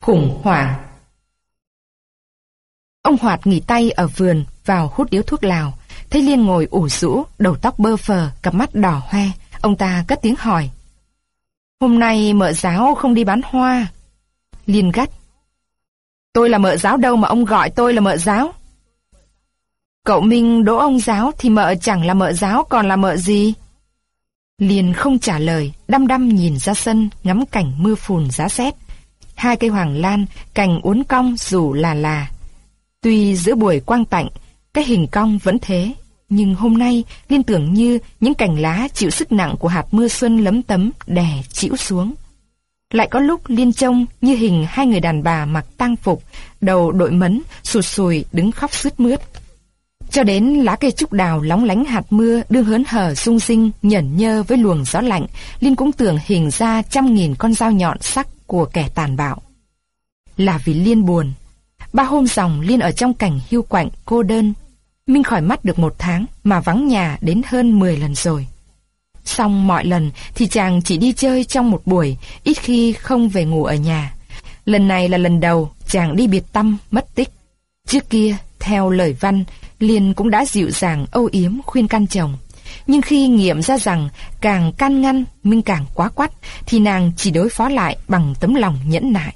Khủng hoảng Ông Hoạt nghỉ tay ở vườn vào hút điếu thuốc lào. Thấy Liên ngồi ủ rũ, đầu tóc bơ phờ, cặp mắt đỏ hoe. Ông ta cất tiếng hỏi. Hôm nay mợ giáo không đi bán hoa. Liên gắt. Tôi là mợ giáo đâu mà ông gọi tôi là mợ giáo. Cậu Minh đỗ ông giáo thì mợ chẳng là mợ giáo còn là mợ gì? Liên không trả lời, đăm đăm nhìn ra sân, ngắm cảnh mưa phùn giá rét. Hai cây hoàng lan, cành uốn cong dù là là. Tuy giữa buổi quang tạnh, cái hình cong vẫn thế, nhưng hôm nay Liên tưởng như những cành lá chịu sức nặng của hạt mưa xuân lấm tấm đè chịu xuống. Lại có lúc Liên trông như hình hai người đàn bà mặc tang phục, đầu đội mấn, sụt sùi đứng khóc sướt mướt. Cho đến lá cây trúc đào lóng lánh hạt mưa đương hớn hở sung sinh nhẩn nhơ với luồng gió lạnh, Liên cũng tưởng hình ra trăm nghìn con dao nhọn sắc của kẻ tàn bạo. Là vì Liên buồn. Ba hôm dòng Liên ở trong cảnh hiu quạnh, cô đơn. Minh khỏi mắt được một tháng mà vắng nhà đến hơn 10 lần rồi. Xong mọi lần thì chàng chỉ đi chơi trong một buổi, ít khi không về ngủ ở nhà. Lần này là lần đầu chàng đi biệt tâm, mất tích. Trước kia, theo lời văn, Liên cũng đã dịu dàng âu yếm khuyên can chồng. Nhưng khi nghiệm ra rằng càng can ngăn, Minh càng quá quắt, thì nàng chỉ đối phó lại bằng tấm lòng nhẫn nại.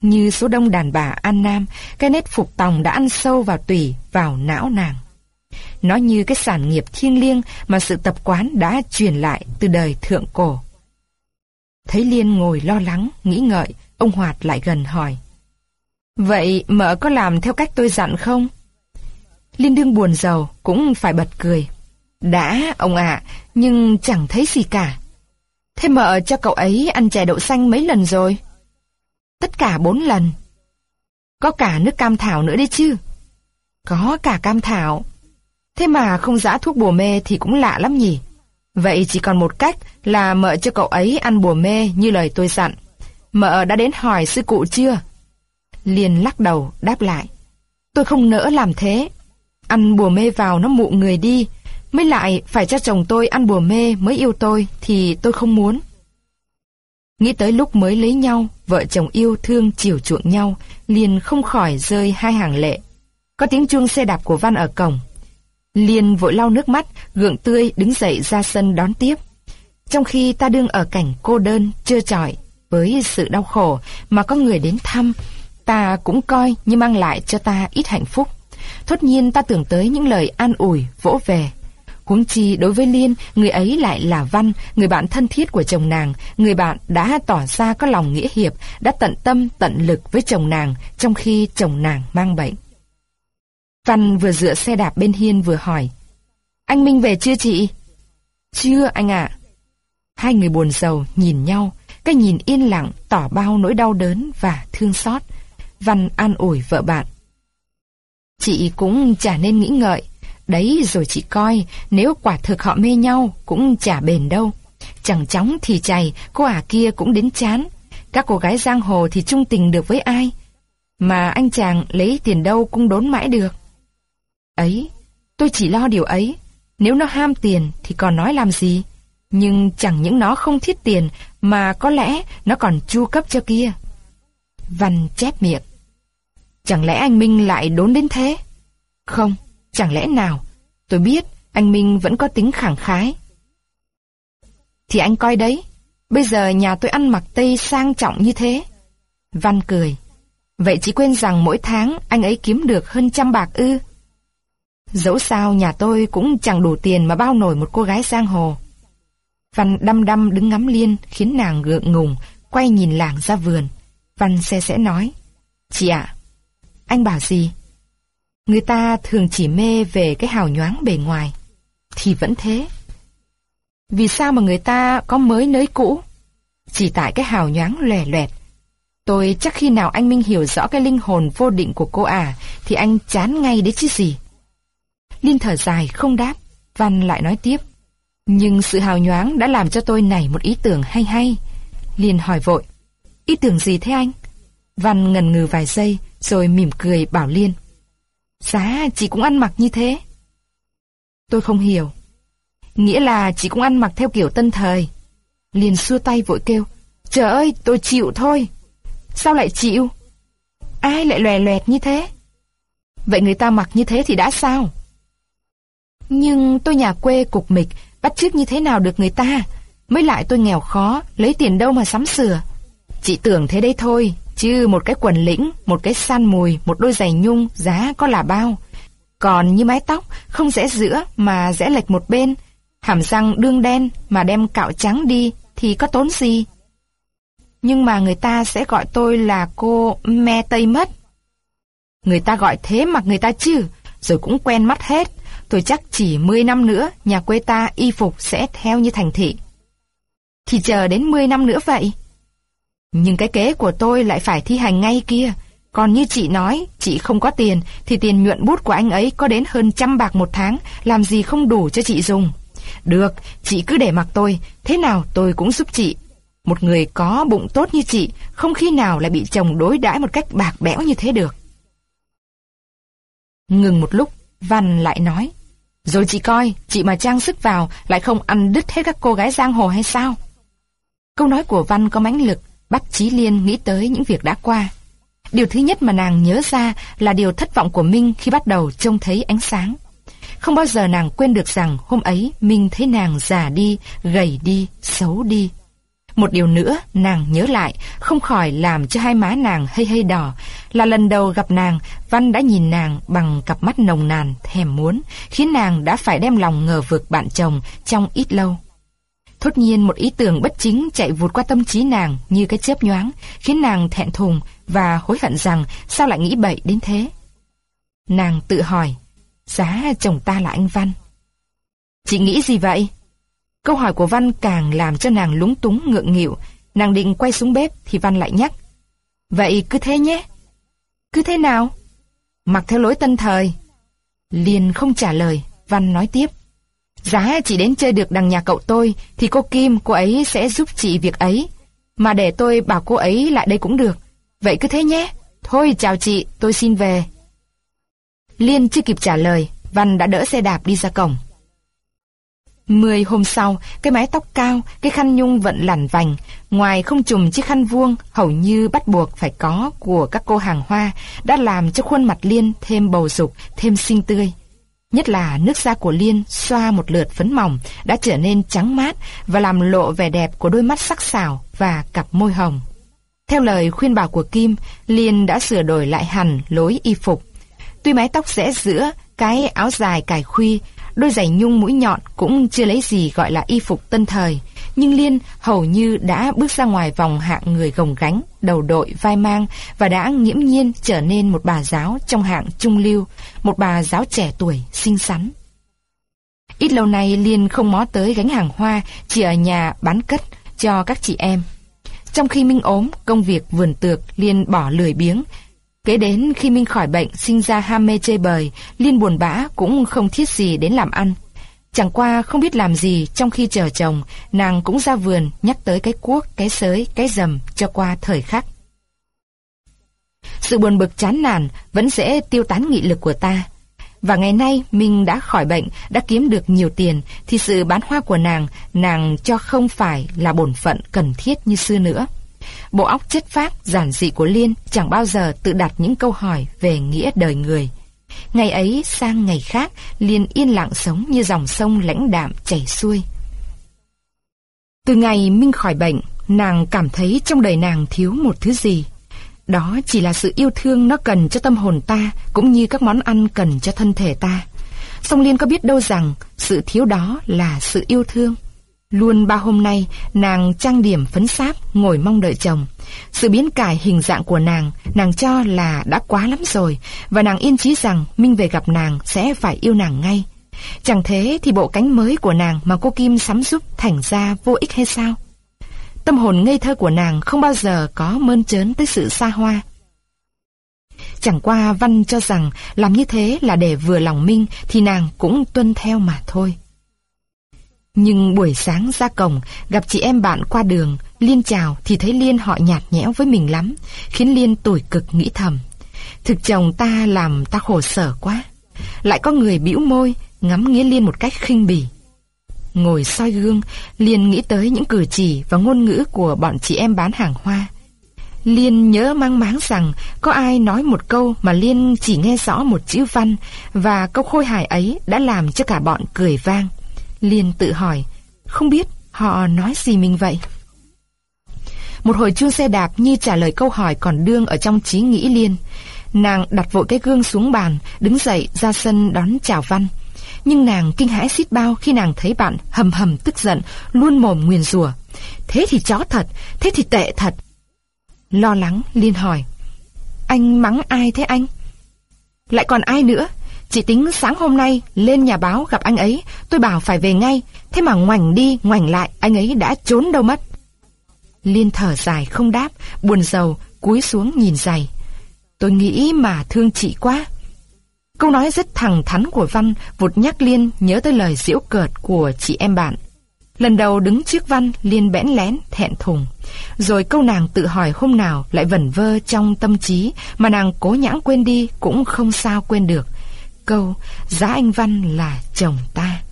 Như số đông đàn bà An Nam, cái nét phục tòng đã ăn sâu vào tủy, vào não nàng. Nó như cái sản nghiệp thiêng liêng mà sự tập quán đã truyền lại từ đời thượng cổ. Thấy Liên ngồi lo lắng, nghĩ ngợi, ông Hoạt lại gần hỏi. Vậy mợ có làm theo cách tôi dặn không? Liên đương buồn giàu, cũng phải bật cười. Đã, ông ạ, nhưng chẳng thấy gì cả. Thế mợ cho cậu ấy ăn chè đậu xanh mấy lần rồi? Tất cả bốn lần. Có cả nước cam thảo nữa đấy chứ? Có cả cam thảo. Thế mà không giã thuốc bùa mê thì cũng lạ lắm nhỉ? Vậy chỉ còn một cách là mợ cho cậu ấy ăn bùa mê như lời tôi dặn. Mợ đã đến hỏi sư cụ chưa? Liên lắc đầu, đáp lại. Tôi không nỡ làm thế. Ăn bùa mê vào nó mụ người đi. Mới lại phải cho chồng tôi ăn bùa mê mới yêu tôi thì tôi không muốn. Nghĩ tới lúc mới lấy nhau, vợ chồng yêu thương chiều chuộng nhau, liền không khỏi rơi hai hàng lệ. Có tiếng chuông xe đạp của Văn ở cổng. Liền vội lau nước mắt, gượng tươi đứng dậy ra sân đón tiếp. Trong khi ta đương ở cảnh cô đơn, chưa trọi, với sự đau khổ mà có người đến thăm, ta cũng coi như mang lại cho ta ít hạnh phúc. Thốt nhiên ta tưởng tới những lời an ủi, vỗ về. Huống chi đối với Liên, người ấy lại là Văn, người bạn thân thiết của chồng nàng, người bạn đã tỏ ra có lòng nghĩa hiệp, đã tận tâm, tận lực với chồng nàng, trong khi chồng nàng mang bệnh. Văn vừa dựa xe đạp bên hiên vừa hỏi, Anh Minh về chưa chị? Chưa anh ạ. Hai người buồn sầu nhìn nhau, cái nhìn yên lặng tỏ bao nỗi đau đớn và thương xót. Văn an ủi vợ bạn. Chị cũng chả nên nghĩ ngợi. Đấy rồi chị coi, nếu quả thực họ mê nhau cũng chả bền đâu. Chẳng chóng thì chày, cô ả kia cũng đến chán. Các cô gái giang hồ thì trung tình được với ai? Mà anh chàng lấy tiền đâu cũng đốn mãi được. Ấy, tôi chỉ lo điều ấy. Nếu nó ham tiền thì còn nói làm gì? Nhưng chẳng những nó không thiết tiền mà có lẽ nó còn chu cấp cho kia. Văn chép miệng. Chẳng lẽ anh Minh lại đốn đến thế? Không, chẳng lẽ nào? Tôi biết anh Minh vẫn có tính khẳng khái. Thì anh coi đấy, bây giờ nhà tôi ăn mặc Tây sang trọng như thế. Văn cười. Vậy chỉ quên rằng mỗi tháng anh ấy kiếm được hơn trăm bạc ư. Dẫu sao nhà tôi cũng chẳng đủ tiền mà bao nổi một cô gái giang hồ. Văn đăm đăm đứng ngắm Liên khiến nàng gượng ngùng, quay nhìn làng ra vườn. Văn xe sẽ nói, Chị ạ, anh bảo gì? Người ta thường chỉ mê về cái hào nhoáng bề ngoài. Thì vẫn thế. Vì sao mà người ta có mới nới cũ? Chỉ tại cái hào nhoáng lòe loẹt. Tôi chắc khi nào anh Minh hiểu rõ cái linh hồn vô định của cô à, thì anh chán ngay đấy chứ gì. Linh thở dài không đáp, Văn lại nói tiếp. Nhưng sự hào nhoáng đã làm cho tôi nảy một ý tưởng hay hay. Liên hỏi vội. Ý tưởng gì thế anh? Văn ngần ngừ vài giây, rồi mỉm cười bảo Liên. Giá chị cũng ăn mặc như thế. Tôi không hiểu. Nghĩa là chị cũng ăn mặc theo kiểu tân thời. liền xua tay vội kêu. Trời ơi, tôi chịu thôi. Sao lại chịu? ai lại lòe loẹt như thế? Vậy người ta mặc như thế thì đã sao? Nhưng tôi nhà quê cục mịch, bắt chước như thế nào được người ta? Mới lại tôi nghèo khó, lấy tiền đâu mà sắm sửa. Chị tưởng thế đấy thôi, chứ một cái quần lĩnh, một cái san mùi, một đôi giày nhung, giá có là bao. Còn như mái tóc, không rẽ giữa mà rẽ lệch một bên, hàm răng đương đen mà đem cạo trắng đi thì có tốn gì? Nhưng mà người ta sẽ gọi tôi là cô me tây mất. Người ta gọi thế mặc người ta chứ, rồi cũng quen mắt hết. Tôi chắc chỉ 10 năm nữa nhà quê ta y phục sẽ theo như thành thị. Thì chờ đến 10 năm nữa vậy. Nhưng cái kế của tôi lại phải thi hành ngay kia. Còn như chị nói, chị không có tiền, thì tiền nhuận bút của anh ấy có đến hơn trăm bạc một tháng, làm gì không đủ cho chị dùng. Được, chị cứ để mặc tôi, thế nào tôi cũng giúp chị. Một người có bụng tốt như chị, không khi nào lại bị chồng đối đãi một cách bạc bẽo như thế được. Ngừng một lúc, Văn lại nói, rồi chị coi, chị mà trang sức vào lại không ăn đứt hết các cô gái giang hồ hay sao? Câu nói của Văn có mãnh lực, bắt Chí Liên nghĩ tới những việc đã qua. Điều thứ nhất mà nàng nhớ ra là điều thất vọng của Minh khi bắt đầu trông thấy ánh sáng. Không bao giờ nàng quên được rằng hôm ấy Minh thấy nàng già đi, gầy đi, xấu đi. Một điều nữa nàng nhớ lại, không khỏi làm cho hai má nàng hơi hơi đỏ, là lần đầu gặp nàng, Văn đã nhìn nàng bằng cặp mắt nồng nàn, thèm muốn, khiến nàng đã phải đem lòng ngờ vực bạn chồng trong ít lâu. Thốt nhiên một ý tưởng bất chính chạy vụt qua tâm trí nàng như cái chớp nhoáng, khiến nàng thẹn thùng và hối hận rằng sao lại nghĩ bậy đến thế. Nàng tự hỏi, giá chồng ta là anh Văn. Chị nghĩ gì vậy? Câu hỏi của Văn càng làm cho nàng lúng túng ngượng nghịu. Nàng định quay xuống bếp thì Văn lại nhắc. Vậy cứ thế nhé. Cứ thế nào? Mặc theo lối tân thời. liền không trả lời, Văn nói tiếp. Giá chỉ đến chơi được đằng nhà cậu tôi thì cô Kim, cô ấy sẽ giúp chị việc ấy. Mà để tôi bảo cô ấy lại đây cũng được. Vậy cứ thế nhé. Thôi chào chị, tôi xin về. Liên chưa kịp trả lời, Văn đã đỡ xe đạp đi ra cổng. Mười hôm sau, cái mái tóc cao, cái khăn nhung vẫn lằn vành, ngoài không trùm chiếc khăn vuông hầu như bắt buộc phải có của các cô hàng hoa, đã làm cho khuôn mặt Liên thêm bầu dục, thêm xinh tươi. Nhất là nước da của Liên xoa một lượt phấn mỏng đã trở nên trắng mát và làm lộ vẻ đẹp của đôi mắt sắc sảo và cặp môi hồng. Theo lời khuyên bảo của Kim, Liên đã sửa đổi lại hẳn lối y phục. Tuy mái tóc rẽ giữa, cái áo dài cài khuy, đôi giày nhung mũi nhọn cũng chưa lấy gì gọi là y phục tân thời, nhưng Liên hầu như đã bước ra ngoài vòng hạng người gồng gánh, đầu đội, vai mang và đã nghiễm nhiên trở nên một bà giáo trong hạng trung lưu, một bà giáo trẻ tuổi, xinh xắn. Ít lâu nay Liên không mó tới gánh hàng hoa, chỉ ở nhà bán cất cho các chị em. Trong khi Minh ốm, công việc vườn tược Liên bỏ lười biếng, Kế đến khi Minh khỏi bệnh sinh ra ham mê chơi bời, Liên buồn bã cũng không thiết gì đến làm ăn. Chẳng qua không biết làm gì trong khi chờ chồng, nàng cũng ra vườn nhắc tới cái cuốc, cái sới, cái dầm cho qua thời khắc. Sự buồn bực chán nản vẫn sẽ tiêu tán nghị lực của ta. Và ngày nay Minh đã khỏi bệnh, đã kiếm được nhiều tiền, thì sự bán hoa của nàng, nàng cho không phải là bổn phận cần thiết như xưa nữa. Bộ óc chất phác, giản dị của Liên chẳng bao giờ tự đặt những câu hỏi về nghĩa đời người. Ngày ấy sang ngày khác, liền yên lặng sống như dòng sông lãnh đạm chảy xuôi. Từ ngày Minh khỏi bệnh, nàng cảm thấy trong đời nàng thiếu một thứ gì. Đó chỉ là sự yêu thương nó cần cho tâm hồn ta, cũng như các món ăn cần cho thân thể ta. Song Liên có biết đâu rằng sự thiếu đó là sự yêu thương. Luôn ba hôm nay, nàng trang điểm phấn sáp, ngồi mong đợi chồng. Sự biến cải hình dạng của nàng, nàng cho là đã quá lắm rồi, và nàng yên chí rằng Minh về gặp nàng sẽ phải yêu nàng ngay. Chẳng thế thì bộ cánh mới của nàng mà cô Kim sắm giúp thành ra vô ích hay sao? Tâm hồn ngây thơ của nàng không bao giờ có mơn trớn tới sự xa hoa. Chẳng qua Văn cho rằng làm như thế là để vừa lòng Minh thì nàng cũng tuân theo mà thôi. Nhưng buổi sáng ra cổng, gặp chị em bạn qua đường, Liên chào thì thấy Liên họ nhạt nhẽo với mình lắm, khiến Liên tủi cực nghĩ thầm. Thực chồng ta làm ta khổ sở quá. Lại có người bĩu môi, ngắm nghĩa Liên một cách khinh bỉ. Ngồi soi gương, Liên nghĩ tới những cử chỉ và ngôn ngữ của bọn chị em bán hàng hoa. Liên nhớ mang máng rằng có ai nói một câu mà Liên chỉ nghe rõ một chữ văn và câu khôi hài ấy đã làm cho cả bọn cười vang. Liên tự hỏi, không biết họ nói gì mình vậy? Một hồi chuông xe đạp như trả lời câu hỏi còn đương ở trong trí nghĩ Liên. Nàng đặt vội cái gương xuống bàn, đứng dậy ra sân đón chào Văn. Nhưng nàng kinh hãi xít bao khi nàng thấy bạn hầm hầm tức giận, luôn mồm nguyền rủa. Thế thì chó thật, thế thì tệ thật. Lo lắng, Liên hỏi. Anh mắng ai thế anh? Lại còn ai nữa? Chị tính sáng hôm nay lên nhà báo gặp anh ấy, tôi bảo phải về ngay, thế mà ngoảnh đi, ngoảnh lại, anh ấy đã trốn đâu mất. Liên thở dài không đáp, buồn rầu, cúi xuống nhìn giày. Tôi nghĩ mà thương chị quá. Câu nói rất thẳng thắn của Văn vụt nhắc Liên nhớ tới lời diễu cợt của chị em bạn. Lần đầu đứng trước Văn, Liên bẽn lén, thẹn thùng. Rồi câu nàng tự hỏi hôm nào lại vẩn vơ trong tâm trí mà nàng cố nhãng quên đi cũng không sao quên được. Câu, giá anh Văn là chồng ta.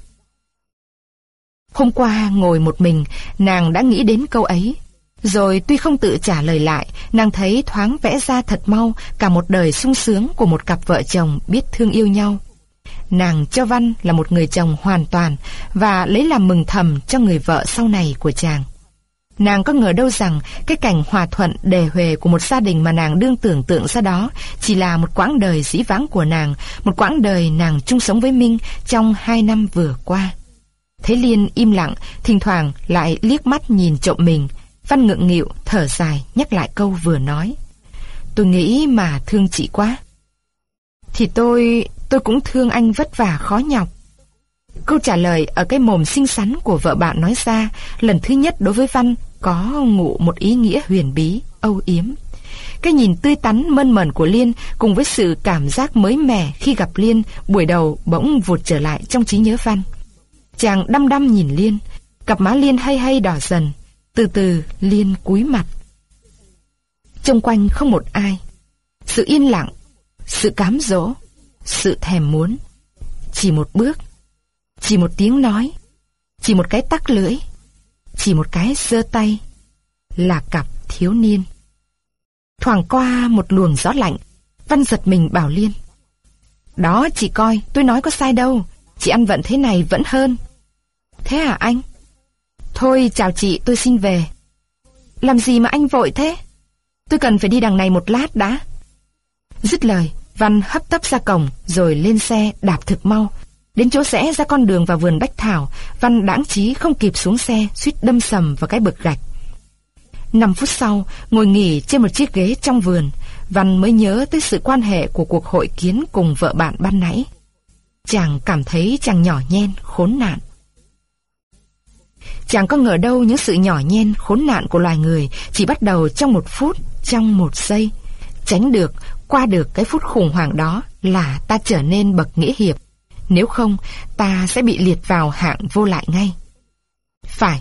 Hôm qua ngồi một mình, nàng đã nghĩ đến câu ấy. Rồi tuy không tự trả lời lại, nàng thấy thoáng vẽ ra thật mau cả một đời sung sướng của một cặp vợ chồng biết thương yêu nhau. Nàng cho Văn là một người chồng hoàn toàn và lấy làm mừng thầm cho người vợ sau này của chàng. Nàng có ngờ đâu rằng cái cảnh hòa thuận đề huề của một gia đình mà nàng đương tưởng tượng ra đó chỉ là một quãng đời dĩ vãng của nàng, một quãng đời nàng chung sống với Minh trong hai năm vừa qua. Thế Liên im lặng, thỉnh thoảng lại liếc mắt nhìn trộm mình. Văn ngượng nghịu, thở dài, nhắc lại câu vừa nói. Tôi nghĩ mà thương chị quá. Thì tôi, tôi cũng thương anh vất vả khó nhọc. Câu trả lời ở cái mồm xinh xắn của vợ bạn nói ra, lần thứ nhất đối với Văn có ngụ một ý nghĩa huyền bí, âu yếm. Cái nhìn tươi tắn mơn mởn của Liên cùng với sự cảm giác mới mẻ khi gặp Liên buổi đầu bỗng vụt trở lại trong trí nhớ Văn. Chàng đăm đăm nhìn Liên, cặp má Liên hay hay đỏ dần, từ từ Liên cúi mặt. Trong quanh không một ai, sự yên lặng, sự cám dỗ, sự thèm muốn. Chỉ một bước, chỉ một tiếng nói, chỉ một cái tắc lưỡi, chỉ một cái giơ tay, là cặp thiếu niên. Thoảng qua một luồng gió lạnh, Văn giật mình bảo Liên. Đó chị coi, tôi nói có sai đâu, chị ăn vận thế này vẫn hơn. Thế à anh? Thôi chào chị, tôi xin về. Làm gì mà anh vội thế? Tôi cần phải đi đằng này một lát đã. Dứt lời, Văn hấp tấp ra cổng, rồi lên xe đạp thực mau. Đến chỗ rẽ ra con đường vào vườn bách thảo, Văn đãng trí không kịp xuống xe, suýt đâm sầm vào cái bực gạch. Năm phút sau, ngồi nghỉ trên một chiếc ghế trong vườn, Văn mới nhớ tới sự quan hệ của cuộc hội kiến cùng vợ bạn ban nãy. Chàng cảm thấy chàng nhỏ nhen, khốn nạn. Chàng có ngờ đâu những sự nhỏ nhen, khốn nạn của loài người chỉ bắt đầu trong một phút, trong một giây. Tránh được, qua được cái phút khủng hoảng đó là ta trở nên bậc nghĩa hiệp. Nếu không, ta sẽ bị liệt vào hạng vô lại ngay. Phải,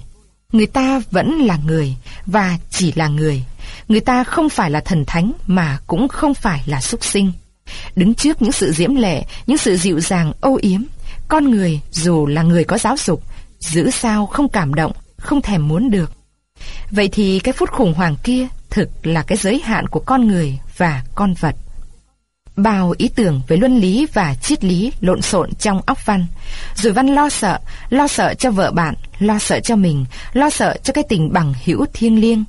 người ta vẫn là người, và chỉ là người. Người ta không phải là thần thánh, mà cũng không phải là súc sinh. Đứng trước những sự diễm lệ, những sự dịu dàng âu yếm, con người dù là người có giáo dục, giữ sao không cảm động, không thèm muốn được. Vậy thì cái phút khủng hoảng kia thực là cái giới hạn của con người và con vật. Bao ý tưởng về luân lý và triết lý lộn xộn trong óc Văn. Rồi Văn lo sợ, lo sợ cho vợ bạn, lo sợ cho mình, lo sợ cho cái tình bằng hữu thiêng liêng.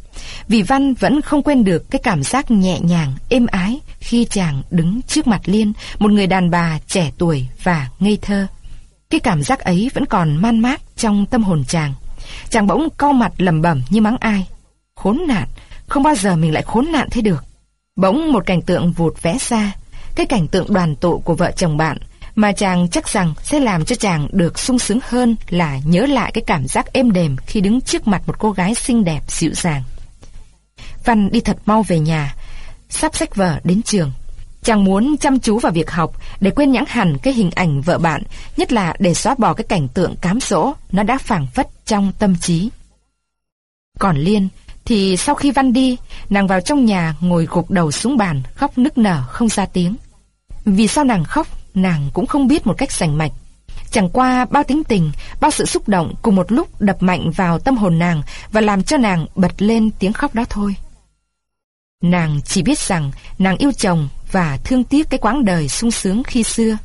Vì Văn vẫn không quên được cái cảm giác nhẹ nhàng, êm ái khi chàng đứng trước mặt Liên, một người đàn bà trẻ tuổi và ngây thơ. Cái cảm giác ấy vẫn còn man mác trong tâm hồn chàng. Chàng bỗng cau mặt lầm bẩm như mắng ai. Khốn nạn, không bao giờ mình lại khốn nạn thế được. Bỗng một cảnh tượng vụt vẽ ra, cái cảnh tượng đoàn tụ của vợ chồng bạn mà chàng chắc rằng sẽ làm cho chàng được sung sướng hơn là nhớ lại cái cảm giác êm đềm khi đứng trước mặt một cô gái xinh đẹp dịu dàng. Văn đi thật mau về nhà, sắp sách vở đến trường. Chàng muốn chăm chú vào việc học để quên nhãng hẳn cái hình ảnh vợ bạn, nhất là để xóa bỏ cái cảnh tượng cám dỗ nó đã phảng phất trong tâm trí. Còn Liên thì sau khi Văn đi, nàng vào trong nhà ngồi gục đầu xuống bàn, khóc nức nở không ra tiếng. Vì sao nàng khóc, nàng cũng không biết một cách sành mạch. Chẳng qua bao tính tình, bao sự xúc động cùng một lúc đập mạnh vào tâm hồn nàng và làm cho nàng bật lên tiếng khóc đó thôi. Nàng chỉ biết rằng nàng yêu chồng và thương tiếc cái quãng đời sung sướng khi xưa.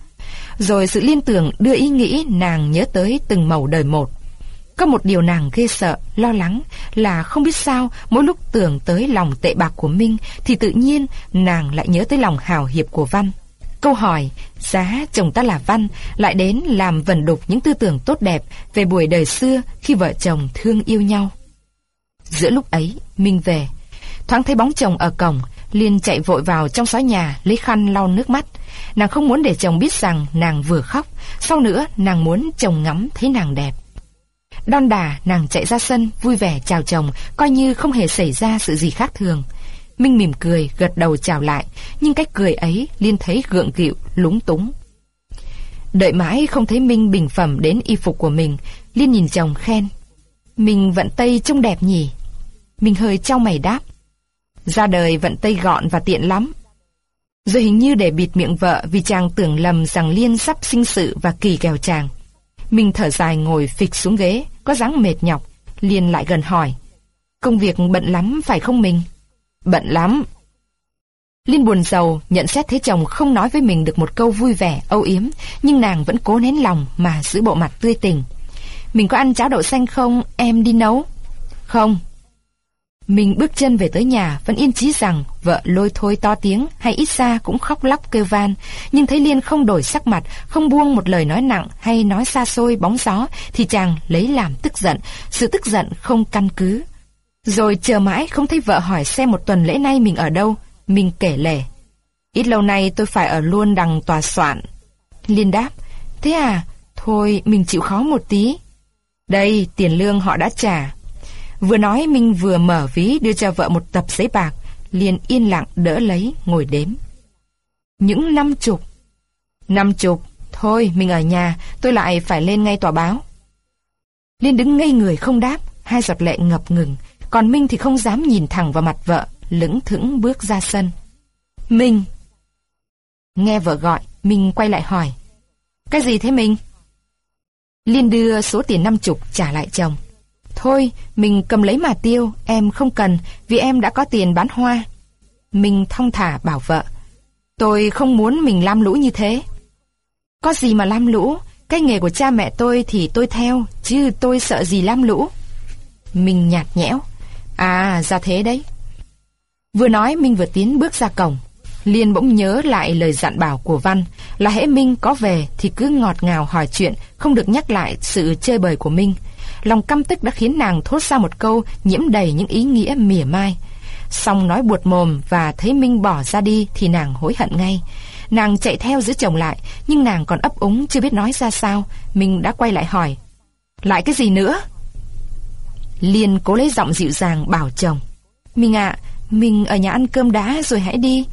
Rồi sự liên tưởng đưa ý nghĩ nàng nhớ tới từng màu đời một. Có một điều nàng ghê sợ, lo lắng là không biết sao mỗi lúc tưởng tới lòng tệ bạc của Minh thì tự nhiên nàng lại nhớ tới lòng hào hiệp của Văn. Câu hỏi, giá chồng ta là Văn, lại đến làm vần đục những tư tưởng tốt đẹp về buổi đời xưa khi vợ chồng thương yêu nhau. Giữa lúc ấy, Minh về. Thoáng thấy bóng chồng ở cổng, liền chạy vội vào trong xó nhà lấy khăn lau nước mắt. Nàng không muốn để chồng biết rằng nàng vừa khóc, sau nữa nàng muốn chồng ngắm thấy nàng đẹp. Đon đà, nàng chạy ra sân, vui vẻ chào chồng, coi như không hề xảy ra sự gì khác thường. Minh mỉm cười, gật đầu chào lại, nhưng cách cười ấy Liên thấy gượng gịu, lúng túng. Đợi mãi không thấy Minh bình phẩm đến y phục của mình, Liên nhìn chồng khen. Mình vận tây trông đẹp nhỉ? Mình hơi trao mày đáp. Ra đời vận tây gọn và tiện lắm. Rồi hình như để bịt miệng vợ vì chàng tưởng lầm rằng Liên sắp sinh sự và kỳ kèo chàng. Mình thở dài ngồi phịch xuống ghế, có dáng mệt nhọc. Liên lại gần hỏi. Công việc bận lắm phải không mình? Bận lắm. Liên buồn giàu, nhận xét thấy chồng không nói với mình được một câu vui vẻ, âu yếm, nhưng nàng vẫn cố nén lòng mà giữ bộ mặt tươi tỉnh. Mình có ăn cháo đậu xanh không, em đi nấu? Không. Mình bước chân về tới nhà, vẫn yên chí rằng vợ lôi thôi to tiếng hay ít ra cũng khóc lóc kêu van. Nhưng thấy Liên không đổi sắc mặt, không buông một lời nói nặng hay nói xa xôi bóng gió, thì chàng lấy làm tức giận, sự tức giận không căn cứ. Rồi chờ mãi không thấy vợ hỏi xem một tuần lễ nay mình ở đâu. Mình kể lể. Ít lâu nay tôi phải ở luôn đằng tòa soạn. Liên đáp. Thế à? Thôi mình chịu khó một tí. Đây, tiền lương họ đã trả. Vừa nói Minh vừa mở ví đưa cho vợ một tập giấy bạc. Liên yên lặng đỡ lấy, ngồi đếm. Những năm chục. Năm chục. Thôi, mình ở nhà, tôi lại phải lên ngay tòa báo. Liên đứng ngây người không đáp, hai giọt lệ ngập ngừng, còn Minh thì không dám nhìn thẳng vào mặt vợ, lững thững bước ra sân. Minh! Nghe vợ gọi, Minh quay lại hỏi. Cái gì thế Minh? Liên đưa số tiền năm chục trả lại chồng. Thôi, mình cầm lấy mà tiêu, em không cần, vì em đã có tiền bán hoa. Minh thong thả bảo vợ. Tôi không muốn mình lam lũ như thế. Có gì mà lam lũ, cái nghề của cha mẹ tôi thì tôi theo, chứ tôi sợ gì lam lũ. Minh nhạt nhẽo. À, ra thế đấy. Vừa nói Minh vừa tiến bước ra cổng. Liên bỗng nhớ lại lời dặn bảo của Văn là hễ Minh có về thì cứ ngọt ngào hỏi chuyện, không được nhắc lại sự chơi bời của Minh. Lòng căm tức đã khiến nàng thốt ra một câu nhiễm đầy những ý nghĩa mỉa mai. Xong nói buột mồm và thấy Minh bỏ ra đi thì nàng hối hận ngay. Nàng chạy theo giữ chồng lại, nhưng nàng còn ấp úng chưa biết nói ra sao. Minh đã quay lại hỏi. Lại cái gì nữa? Liền cố lấy giọng dịu dàng bảo chồng. mình ạ, mình ở nhà ăn cơm đá rồi hãy đi.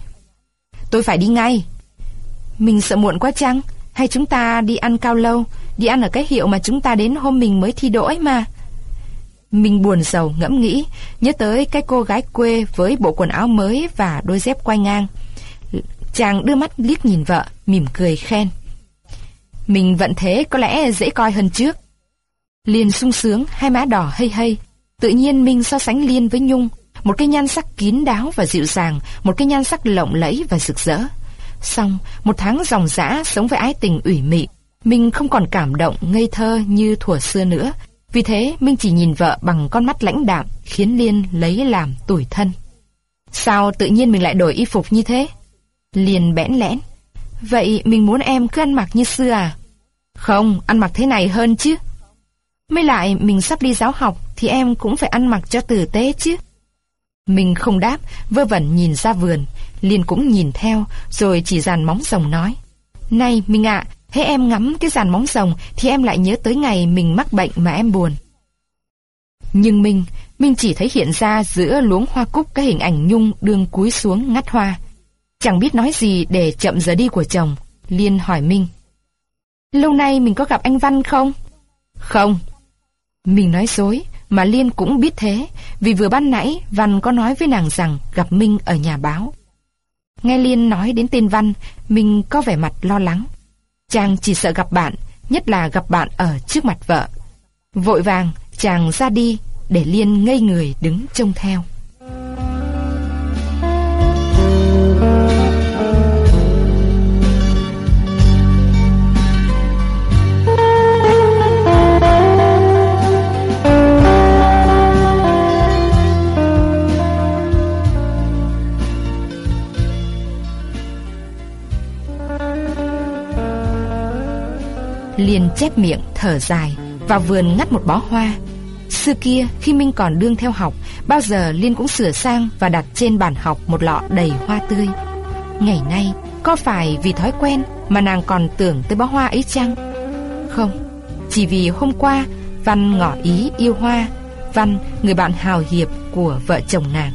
Tôi phải đi ngay. Mình sợ muộn quá chăng? Hay chúng ta đi ăn cao lâu, đi ăn ở cái hiệu mà chúng ta đến hôm mình mới thi đỗ ấy mà. Mình buồn sầu ngẫm nghĩ, nhớ tới cái cô gái quê với bộ quần áo mới và đôi dép quay ngang. Chàng đưa mắt liếc nhìn vợ, mỉm cười khen. Mình vận thế có lẽ dễ coi hơn trước. Liên sung sướng, hai má đỏ hây hây. Tự nhiên Minh so sánh Liên với Nhung, một cái nhan sắc kín đáo và dịu dàng, một cái nhan sắc lộng lẫy và rực rỡ. Xong, một tháng dòng dã sống với ái tình ủy mị, Minh không còn cảm động ngây thơ như thuở xưa nữa. Vì thế, Minh chỉ nhìn vợ bằng con mắt lãnh đạm, khiến Liên lấy làm tủi thân. Sao tự nhiên mình lại đổi y phục như thế? Liên bẽn lẽn. Vậy mình muốn em cứ ăn mặc như xưa à? Không, ăn mặc thế này hơn chứ. Mới lại mình sắp đi giáo học thì em cũng phải ăn mặc cho tử tế chứ. Mình không đáp, vơ vẩn nhìn ra vườn, Liên cũng nhìn theo, rồi chỉ dàn móng rồng nói. Này, mình ạ, thế em ngắm cái dàn móng rồng thì em lại nhớ tới ngày mình mắc bệnh mà em buồn. Nhưng mình, mình chỉ thấy hiện ra giữa luống hoa cúc cái hình ảnh Nhung đương cúi xuống ngắt hoa. Chẳng biết nói gì để chậm giờ đi của chồng. Liên hỏi Minh. Lâu nay mình có gặp anh Văn không? Không, mình nói dối, mà Liên cũng biết thế, vì vừa ban nãy Văn có nói với nàng rằng gặp Minh ở nhà báo. Nghe Liên nói đến tên Văn, Minh có vẻ mặt lo lắng. Chàng chỉ sợ gặp bạn, nhất là gặp bạn ở trước mặt vợ. Vội vàng, chàng ra đi, để Liên ngây người đứng trông theo. Liền chép miệng, thở dài Vào vườn ngắt một bó hoa. Xưa kia, khi Minh còn đương theo học, Bao giờ Liên cũng sửa sang Và đặt trên bàn học một lọ đầy hoa tươi. Ngày nay, Có phải vì thói quen Mà nàng còn tưởng tới bó hoa ấy chăng? Không, Chỉ vì hôm qua Văn ngỏ ý yêu hoa, Văn người bạn hào hiệp của vợ chồng nàng.